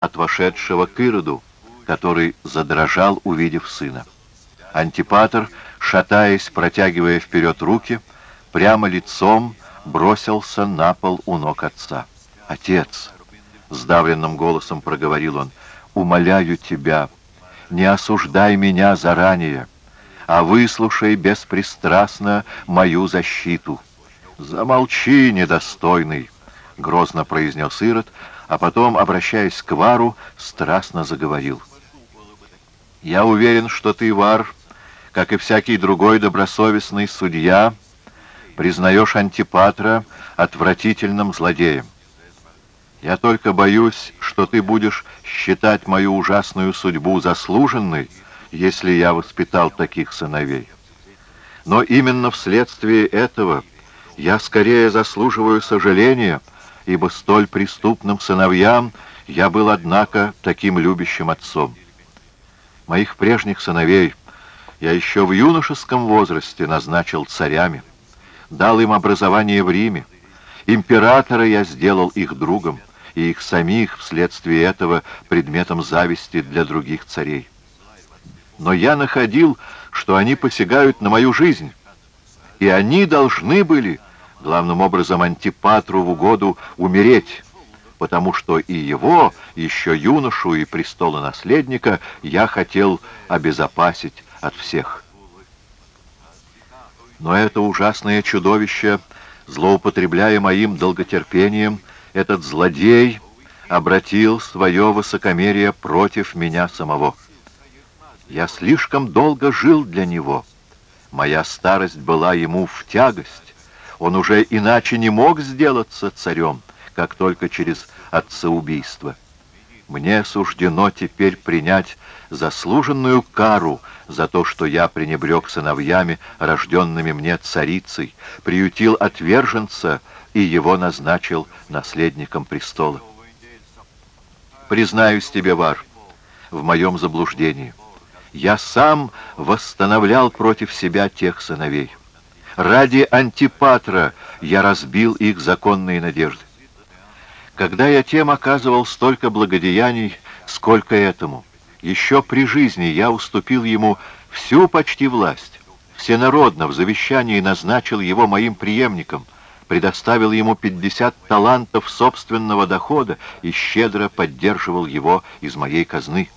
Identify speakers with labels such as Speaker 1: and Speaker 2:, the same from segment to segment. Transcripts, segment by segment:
Speaker 1: от вошедшего к Ироду, который задрожал, увидев сына. Антипатр, шатаясь, протягивая вперед руки, прямо лицом бросился на пол у ног отца. «Отец!» — сдавленным голосом проговорил он. «Умоляю тебя, не осуждай меня заранее, а выслушай беспристрастно мою защиту». «Замолчи, недостойный!» — грозно произнес Ирод, а потом, обращаясь к Вару, страстно заговорил. «Я уверен, что ты, Вар, как и всякий другой добросовестный судья, признаешь Антипатра отвратительным злодеем. Я только боюсь, что ты будешь считать мою ужасную судьбу заслуженной, если я воспитал таких сыновей. Но именно вследствие этого я скорее заслуживаю сожаления, ибо столь преступным сыновьям я был, однако, таким любящим отцом. Моих прежних сыновей я еще в юношеском возрасте назначил царями, дал им образование в Риме, императора я сделал их другом, и их самих вследствие этого предметом зависти для других царей. Но я находил, что они посягают на мою жизнь, и они должны были, главным образом Антипатру в угоду, умереть, потому что и его, еще юношу и престолонаследника, я хотел обезопасить от всех. Но это ужасное чудовище, злоупотребляя моим долготерпением, этот злодей обратил свое высокомерие против меня самого. Я слишком долго жил для него. Моя старость была ему в тягость. Он уже иначе не мог сделаться царем, как только через отцеубийство. Мне суждено теперь принять заслуженную кару за то, что я пренебрег сыновьями, рожденными мне царицей, приютил отверженца и его назначил наследником престола. Признаюсь тебе, Вар, в моем заблуждении. Я сам восстановлял против себя тех сыновей. Ради Антипатра я разбил их законные надежды. Когда я тем оказывал столько благодеяний, сколько этому, еще при жизни я уступил ему всю почти власть, всенародно в завещании назначил его моим преемником, предоставил ему 50 талантов собственного дохода и щедро поддерживал его из моей казны.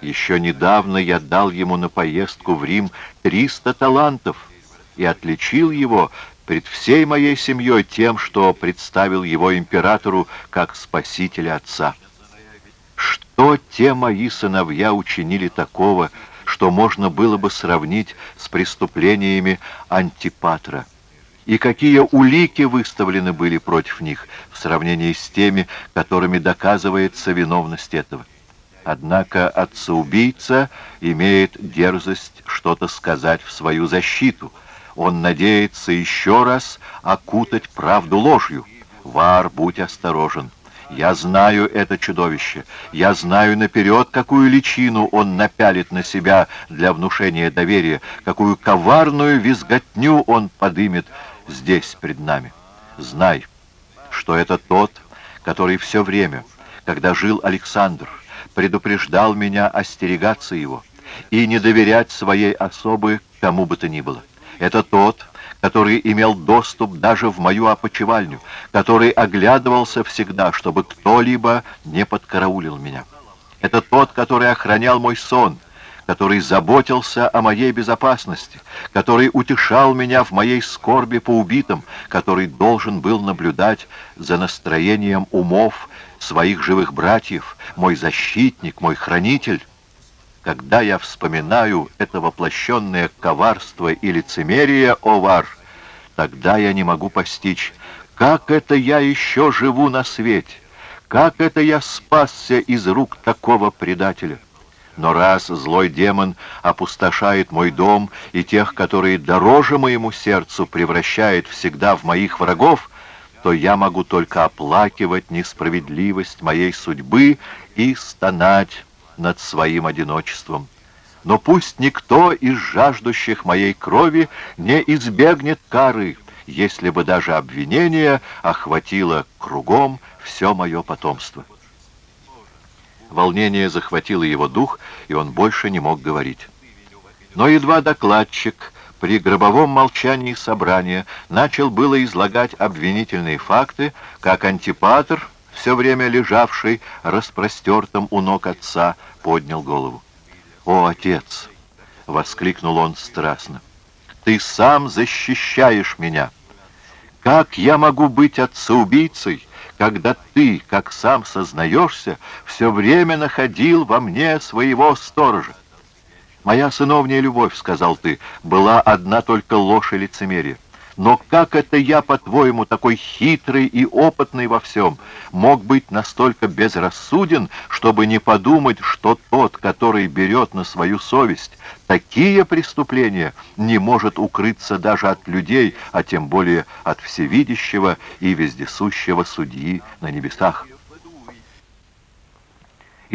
Speaker 1: Еще недавно я дал ему на поездку в Рим 300 талантов и отличил его пред всей моей семьей тем, что представил его императору как спасителя отца. Что те мои сыновья учинили такого, что можно было бы сравнить с преступлениями Антипатра? И какие улики выставлены были против них в сравнении с теми, которыми доказывается виновность этого? Однако отца-убийца имеет дерзость что-то сказать в свою защиту — он надеется еще раз окутать правду ложью. Вар, будь осторожен. Я знаю это чудовище. Я знаю наперед, какую личину он напялит на себя для внушения доверия, какую коварную визготню он подымет здесь пред нами. Знай, что это тот, который все время, когда жил Александр, предупреждал меня остерегаться его и не доверять своей особы кому бы то ни было. Это тот, который имел доступ даже в мою опочивальню, который оглядывался всегда, чтобы кто-либо не подкараулил меня. Это тот, который охранял мой сон, который заботился о моей безопасности, который утешал меня в моей скорби по убитым, который должен был наблюдать за настроением умов своих живых братьев, мой защитник, мой хранитель. Когда я вспоминаю это воплощенное коварство и лицемерие, Овар, тогда я не могу постичь, как это я еще живу на свете, как это я спасся из рук такого предателя. Но раз злой демон опустошает мой дом и тех, которые дороже моему сердцу, превращает всегда в моих врагов, то я могу только оплакивать несправедливость моей судьбы и стонать над своим одиночеством. Но пусть никто из жаждущих моей крови не избегнет кары, если бы даже обвинение охватило кругом все мое потомство. Волнение захватило его дух, и он больше не мог говорить. Но едва докладчик при гробовом молчании собрания начал было излагать обвинительные факты, как антипатр, все время лежавший распростертым у ног отца, поднял голову. «О, отец!» — воскликнул он страстно. «Ты сам защищаешь меня! Как я могу быть отцеубийцей, когда ты, как сам сознаешься, все время находил во мне своего сторожа?» «Моя сыновняя любовь, — сказал ты, — была одна только ложь и лицемерие. Но как это я, по-твоему, такой хитрый и опытный во всем, мог быть настолько безрассуден, чтобы не подумать, что тот, который берет на свою совесть такие преступления, не может укрыться даже от людей, а тем более от всевидящего и вездесущего судьи на небесах?